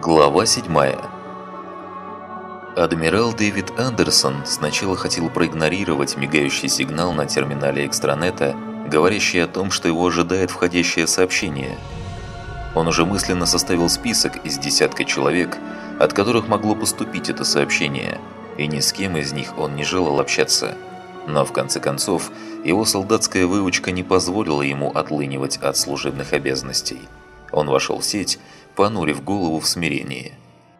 Глава 7 Адмирал Дэвид Андерсон сначала хотел проигнорировать мигающий сигнал на терминале экстранета, говорящий о том, что его ожидает входящее сообщение. Он уже мысленно составил список из десятка человек, от которых могло поступить это сообщение, и ни с кем из них он не желал общаться. Но в конце концов, его солдатская выучка не позволила ему отлынивать от служебных обязанностей. Он вошел в сеть понурив голову в смирении.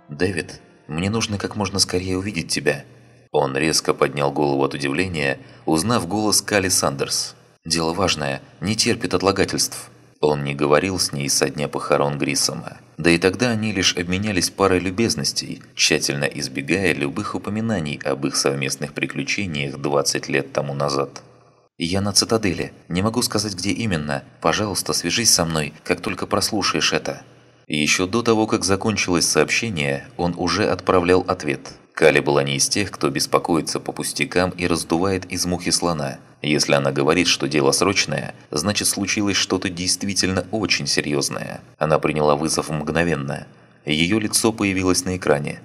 «Дэвид, мне нужно как можно скорее увидеть тебя». Он резко поднял голову от удивления, узнав голос Кали Сандерс. «Дело важное, не терпит отлагательств». Он не говорил с ней со дня похорон Грисома. Да и тогда они лишь обменялись парой любезностей, тщательно избегая любых упоминаний об их совместных приключениях 20 лет тому назад. «Я на цитадели. Не могу сказать, где именно. Пожалуйста, свяжись со мной, как только прослушаешь это». Еще до того, как закончилось сообщение, он уже отправлял ответ. Кали была не из тех, кто беспокоится по пустякам и раздувает из мухи слона. Если она говорит, что дело срочное, значит случилось что-то действительно очень серьезное. Она приняла вызов мгновенно. Ее лицо появилось на экране.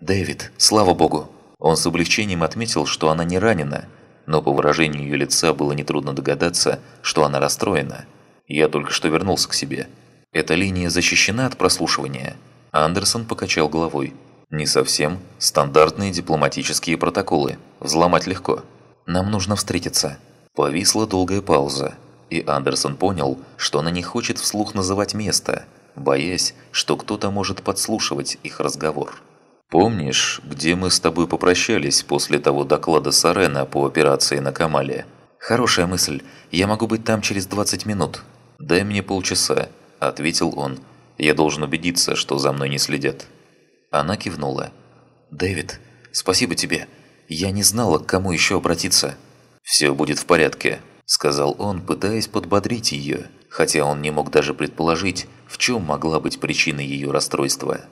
«Дэвид, слава богу!» Он с облегчением отметил, что она не ранена, но по выражению ее лица было нетрудно догадаться, что она расстроена. «Я только что вернулся к себе. Эта линия защищена от прослушивания?» Андерсон покачал головой. «Не совсем. Стандартные дипломатические протоколы. Взломать легко. Нам нужно встретиться». Повисла долгая пауза, и Андерсон понял, что она не хочет вслух называть место, боясь, что кто-то может подслушивать их разговор. «Помнишь, где мы с тобой попрощались после того доклада Сарена по операции на Камале?» «Хорошая мысль. Я могу быть там через 20 минут. Дай мне полчаса ответил он. «Я должен убедиться, что за мной не следят». Она кивнула. «Дэвид, спасибо тебе. Я не знала, к кому еще обратиться». «Все будет в порядке», – сказал он, пытаясь подбодрить ее, хотя он не мог даже предположить, в чем могла быть причина ее расстройства.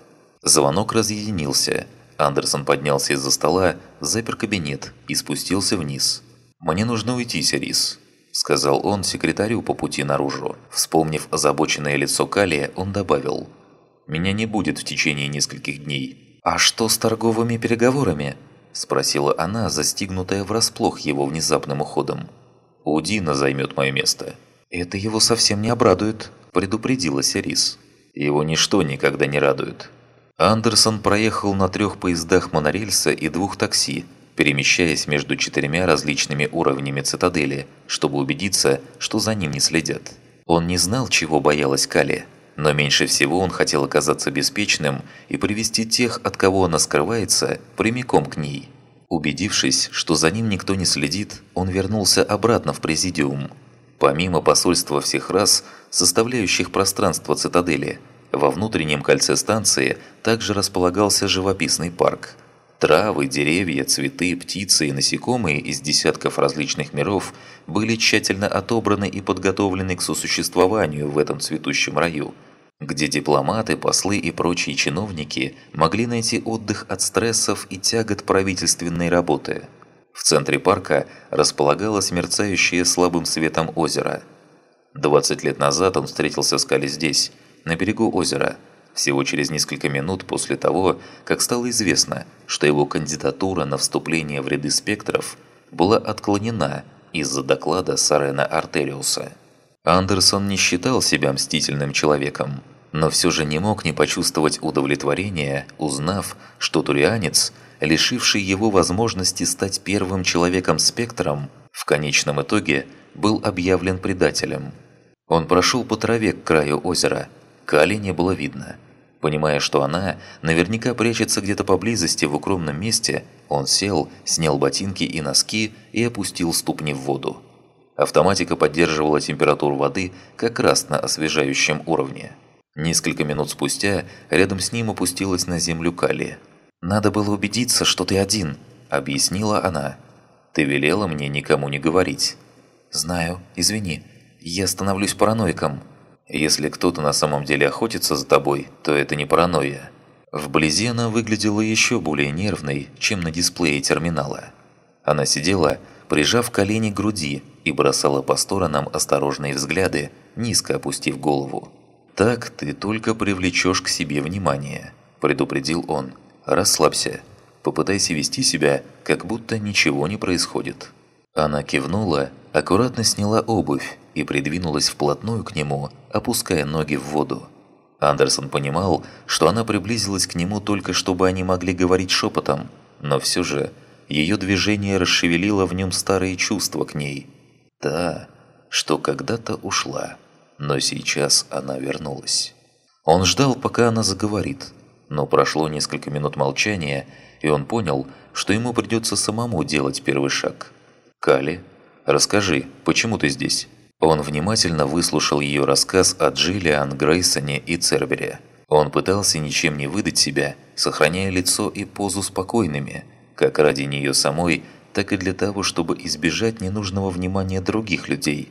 Звонок разъединился. Андерсон поднялся из-за стола, запер кабинет и спустился вниз. «Мне нужно уйти, Сирис. – сказал он секретарю по пути наружу. Вспомнив озабоченное лицо Калия, он добавил. «Меня не будет в течение нескольких дней». «А что с торговыми переговорами?» – спросила она, застигнутая врасплох его внезапным уходом. «Удина займет мое место». «Это его совсем не обрадует», – предупредила Серис. «Его ничто никогда не радует». Андерсон проехал на трех поездах монорельса и двух такси, перемещаясь между четырьмя различными уровнями цитадели, чтобы убедиться, что за ним не следят. Он не знал, чего боялась Кали, но меньше всего он хотел оказаться беспечным и привести тех, от кого она скрывается, прямиком к ней. Убедившись, что за ним никто не следит, он вернулся обратно в Президиум. Помимо посольства всех рас, составляющих пространство цитадели, во внутреннем кольце станции также располагался живописный парк – Травы, деревья, цветы, птицы и насекомые из десятков различных миров были тщательно отобраны и подготовлены к сосуществованию в этом цветущем раю, где дипломаты, послы и прочие чиновники могли найти отдых от стрессов и тягот правительственной работы. В центре парка располагалось мерцающее слабым светом озеро. 20 лет назад он встретился с Кали здесь, на берегу озера – всего через несколько минут после того, как стало известно, что его кандидатура на вступление в ряды спектров была отклонена из-за доклада Сарена Артериуса. Андерсон не считал себя мстительным человеком, но все же не мог не почувствовать удовлетворения, узнав, что турианец, лишивший его возможности стать первым человеком-спектром, в конечном итоге был объявлен предателем. Он прошел по траве к краю озера – Кали не было видно. Понимая, что она наверняка прячется где-то поблизости в укромном месте, он сел, снял ботинки и носки и опустил ступни в воду. Автоматика поддерживала температуру воды как раз на освежающем уровне. Несколько минут спустя рядом с ним опустилась на землю Кали. «Надо было убедиться, что ты один», – объяснила она. «Ты велела мне никому не говорить». «Знаю, извини. Я становлюсь параноиком». Если кто-то на самом деле охотится за тобой, то это не паранойя. Вблизи она выглядела еще более нервной, чем на дисплее терминала. Она сидела, прижав колени к груди и бросала по сторонам осторожные взгляды, низко опустив голову. Так ты только привлечешь к себе внимание. – предупредил он. «Расслабься. Попытайся вести себя, как будто ничего не происходит». Она кивнула, аккуратно сняла обувь и придвинулась вплотную к нему, опуская ноги в воду. Андерсон понимал, что она приблизилась к нему только чтобы они могли говорить шепотом, но все же ее движение расшевелило в нем старые чувства к ней. Та, что когда-то ушла, но сейчас она вернулась. Он ждал, пока она заговорит, но прошло несколько минут молчания, и он понял, что ему придется самому делать первый шаг. «Кали, расскажи, почему ты здесь?» Он внимательно выслушал ее рассказ о Джиллиан, Грейсоне и Цербере. Он пытался ничем не выдать себя, сохраняя лицо и позу спокойными, как ради нее самой, так и для того, чтобы избежать ненужного внимания других людей.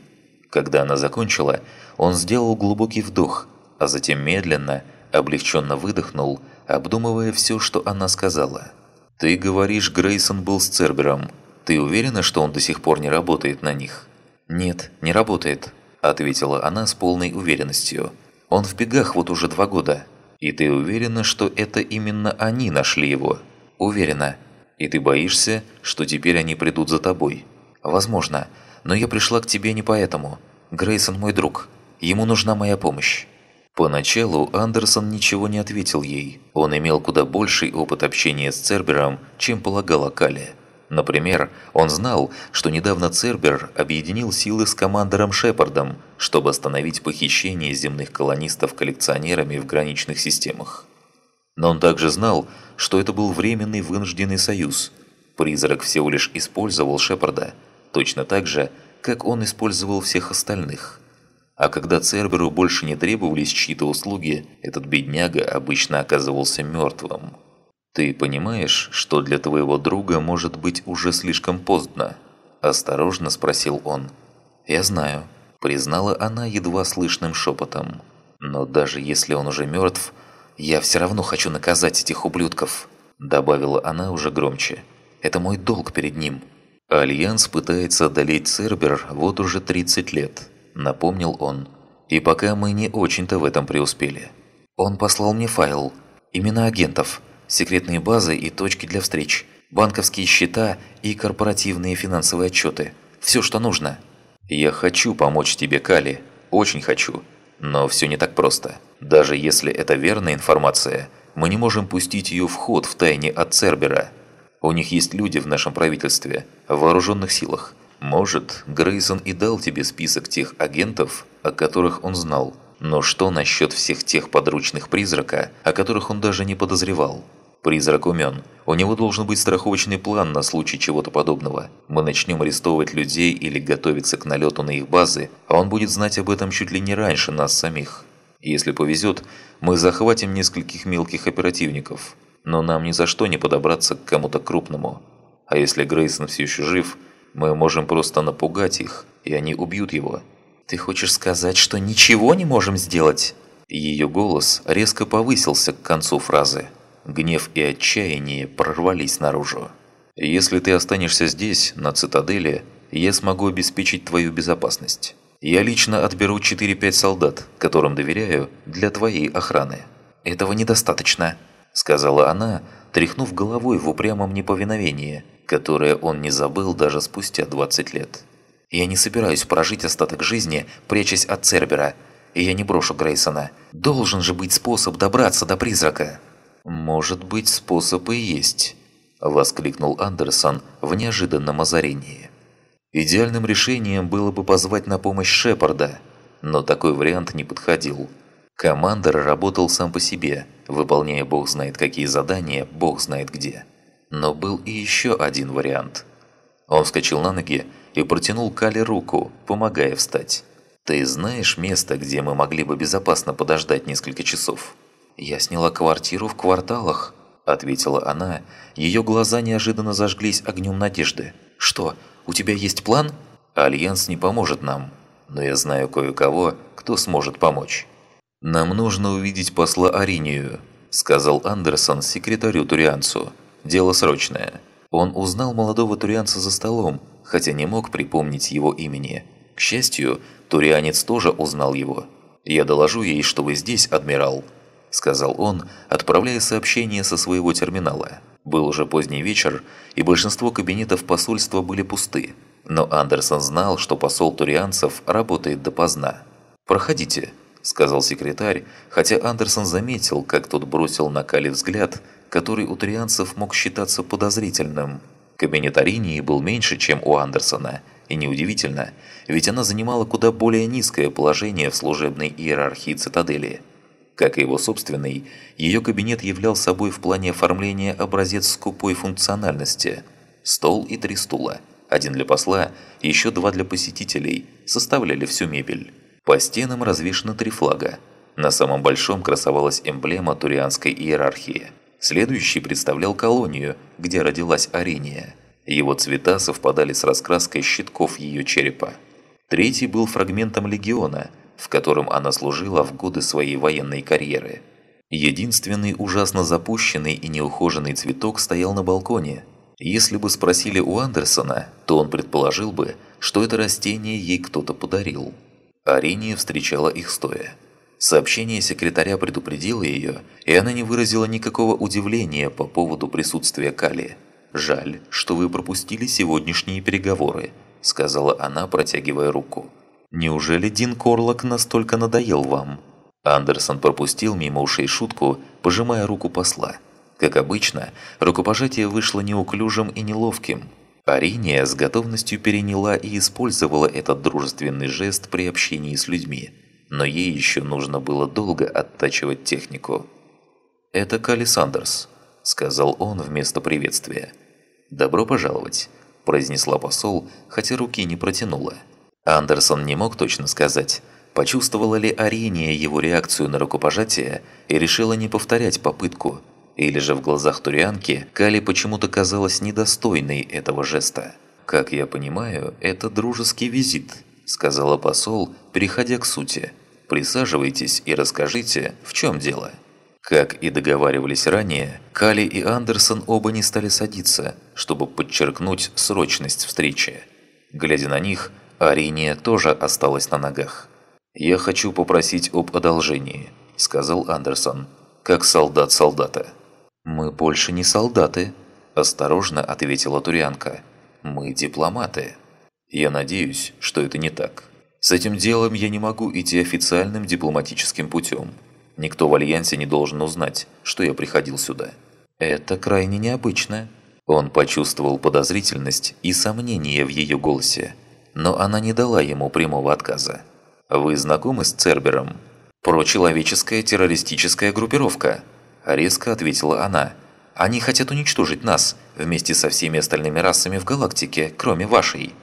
Когда она закончила, он сделал глубокий вдох, а затем медленно, облегченно выдохнул, обдумывая все, что она сказала. «Ты говоришь, Грейсон был с Цербером. Ты уверена, что он до сих пор не работает на них?» «Нет, не работает», – ответила она с полной уверенностью. «Он в бегах вот уже два года». «И ты уверена, что это именно они нашли его?» «Уверена». «И ты боишься, что теперь они придут за тобой?» «Возможно. Но я пришла к тебе не поэтому. Грейсон мой друг. Ему нужна моя помощь». Поначалу Андерсон ничего не ответил ей. Он имел куда больший опыт общения с Цербером, чем полагала Калия. Например, он знал, что недавно Цербер объединил силы с командором Шепардом, чтобы остановить похищение земных колонистов коллекционерами в граничных системах. Но он также знал, что это был временный вынужденный союз. Призрак всего лишь использовал Шепарда, точно так же, как он использовал всех остальных. А когда Церберу больше не требовались чьи-то услуги, этот бедняга обычно оказывался мертвым. «Ты понимаешь, что для твоего друга может быть уже слишком поздно?» – осторожно спросил он. «Я знаю», – признала она едва слышным шепотом. «Но даже если он уже мертв, я все равно хочу наказать этих ублюдков», – добавила она уже громче. «Это мой долг перед ним». «Альянс пытается одолеть Цербер вот уже 30 лет», – напомнил он. «И пока мы не очень-то в этом преуспели». «Он послал мне файл. Имена агентов секретные базы и точки для встреч, банковские счета и корпоративные финансовые отчеты. Все, что нужно. Я хочу помочь тебе, Кали. Очень хочу. Но все не так просто. Даже если это верная информация, мы не можем пустить ее в ход в тайне от Цербера. У них есть люди в нашем правительстве, в вооруженных силах. Может, Грейсон и дал тебе список тех агентов, о которых он знал. Но что насчет всех тех подручных призрака, о которых он даже не подозревал? Призрак умен. У него должен быть страховочный план на случай чего-то подобного. Мы начнем арестовывать людей или готовиться к налету на их базы, а он будет знать об этом чуть ли не раньше нас самих. Если повезет, мы захватим нескольких мелких оперативников. Но нам ни за что не подобраться к кому-то крупному. А если Грейсон все еще жив, мы можем просто напугать их, и они убьют его. «Ты хочешь сказать, что ничего не можем сделать?» Ее голос резко повысился к концу фразы. Гнев и отчаяние прорвались наружу. «Если ты останешься здесь, на цитадели, я смогу обеспечить твою безопасность. Я лично отберу 4-5 солдат, которым доверяю, для твоей охраны». «Этого недостаточно», – сказала она, тряхнув головой в упрямом неповиновении, которое он не забыл даже спустя 20 лет. «Я не собираюсь прожить остаток жизни, прячась от Цербера, и я не брошу Грейсона. Должен же быть способ добраться до призрака». «Может быть, способ и есть», – воскликнул Андерсон в неожиданном озарении. Идеальным решением было бы позвать на помощь Шепарда, но такой вариант не подходил. Командор работал сам по себе, выполняя бог знает какие задания, бог знает где. Но был и еще один вариант. Он вскочил на ноги и протянул Кале руку, помогая встать. «Ты знаешь место, где мы могли бы безопасно подождать несколько часов?» «Я сняла квартиру в кварталах», – ответила она. Ее глаза неожиданно зажглись огнем надежды. «Что, у тебя есть план?» «Альянс не поможет нам, но я знаю кое-кого, кто сможет помочь». «Нам нужно увидеть посла Аринию», – сказал Андерсон секретарю Турианцу. «Дело срочное». Он узнал молодого турианца за столом, хотя не мог припомнить его имени. К счастью, турианец тоже узнал его. «Я доложу ей, что вы здесь, адмирал», – сказал он, отправляя сообщение со своего терминала. Был уже поздний вечер, и большинство кабинетов посольства были пусты. Но Андерсон знал, что посол турианцев работает допоздна. «Проходите», – сказал секретарь, хотя Андерсон заметил, как тот бросил на Кали взгляд, который у турианцев мог считаться подозрительным. Кабинет Аринии был меньше, чем у Андерсона, и неудивительно, ведь она занимала куда более низкое положение в служебной иерархии цитадели – как и его собственный, ее кабинет являл собой в плане оформления образец скупой функциональности. Стол и три стула, один для посла, еще два для посетителей, составляли всю мебель. По стенам развешаны три флага. На самом большом красовалась эмблема турианской иерархии. Следующий представлял колонию, где родилась Арения. Его цвета совпадали с раскраской щитков ее черепа. Третий был фрагментом легиона – в котором она служила в годы своей военной карьеры. Единственный ужасно запущенный и неухоженный цветок стоял на балконе. Если бы спросили у Андерсона, то он предположил бы, что это растение ей кто-то подарил. Ариния встречала их стоя. Сообщение секретаря предупредило ее, и она не выразила никакого удивления по поводу присутствия Кали. «Жаль, что вы пропустили сегодняшние переговоры», – сказала она, протягивая руку. Неужели Дин Корлок настолько надоел вам?» Андерсон пропустил мимо ушей шутку, пожимая руку посла. Как обычно, рукопожатие вышло неуклюжим и неловким. Ариния с готовностью переняла и использовала этот дружественный жест при общении с людьми, но ей еще нужно было долго оттачивать технику. «Это Калли Сандерс», – сказал он вместо приветствия. «Добро пожаловать», – произнесла посол, хотя руки не протянула. Андерсон не мог точно сказать, почувствовала ли Ариния его реакцию на рукопожатие и решила не повторять попытку, или же в глазах Турианки Кали почему-то казалась недостойной этого жеста. «Как я понимаю, это дружеский визит», – сказала посол, переходя к сути. «Присаживайтесь и расскажите, в чем дело». Как и договаривались ранее, Кали и Андерсон оба не стали садиться, чтобы подчеркнуть срочность встречи. Глядя на них, Ариния тоже осталась на ногах. «Я хочу попросить об одолжении», – сказал Андерсон, – «как солдат солдата». «Мы больше не солдаты», – осторожно ответила Турянка. «Мы дипломаты». «Я надеюсь, что это не так. С этим делом я не могу идти официальным дипломатическим путем. Никто в Альянсе не должен узнать, что я приходил сюда». «Это крайне необычно». Он почувствовал подозрительность и сомнение в ее голосе но она не дала ему прямого отказа. «Вы знакомы с Цербером?» «Прочеловеческая террористическая группировка», – резко ответила она. «Они хотят уничтожить нас, вместе со всеми остальными расами в галактике, кроме вашей».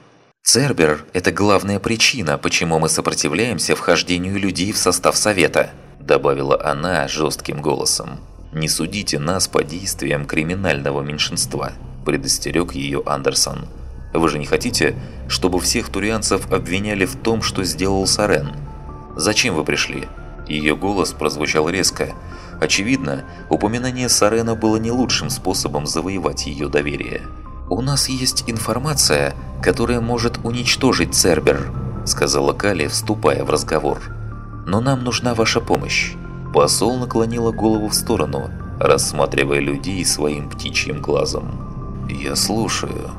«Цербер – это главная причина, почему мы сопротивляемся вхождению людей в состав Совета», – добавила она жестким голосом. «Не судите нас по действиям криминального меньшинства», – предостерег ее Андерсон. Вы же не хотите, чтобы всех турианцев обвиняли в том, что сделал Сарен? Зачем вы пришли?» Ее голос прозвучал резко. Очевидно, упоминание Сарена было не лучшим способом завоевать ее доверие. «У нас есть информация, которая может уничтожить Цербер», сказала Кали, вступая в разговор. «Но нам нужна ваша помощь». Посол наклонила голову в сторону, рассматривая людей своим птичьим глазом. «Я слушаю»,